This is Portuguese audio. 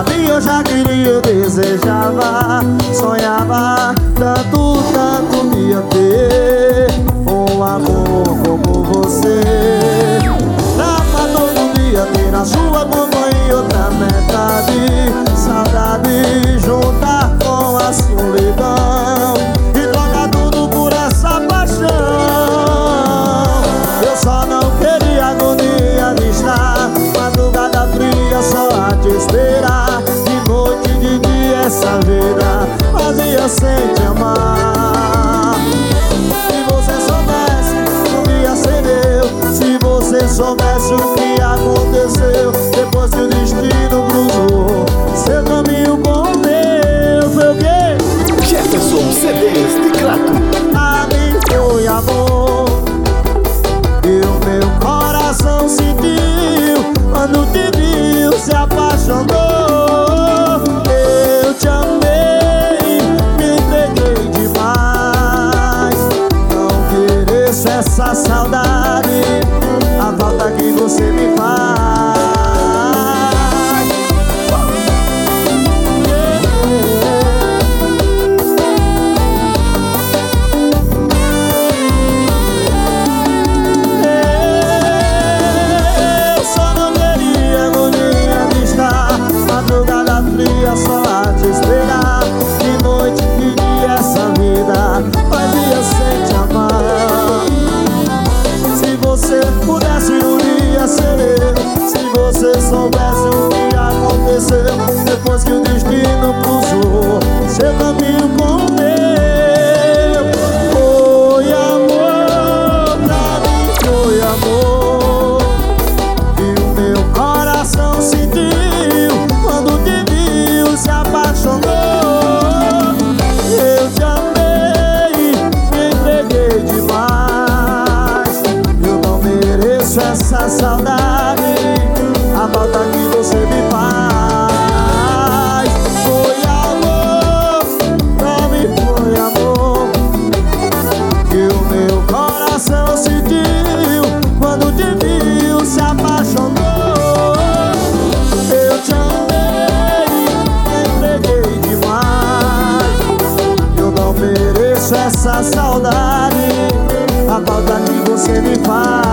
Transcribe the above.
sabia, eu já queria, eu desejava Sonhava tanto, tanto me ter dia essa vida Fazia sem te amar. Se você soubesse, não ia ser eu Se você soubesse o que aconteceu Depois que o destino cruzou Seu caminho essa saudade. A falta que você me você soubesse o que aconteceu Depois que o destino cruzou Seu caminho com o meu. Foi amor, pra mim foi amor. E o meu coração sentiu Quando te viu se apaixonou. Eu te amei, me entreguei demais. Eu não mereço essa saudade a falta que você me faz. Foi amor, não me foi amor, que o meu coração sentiu quando te viu, se apaixonou. Eu te amei, entreguei demais. Eu não mereço essa saudade, a falta que você me faz.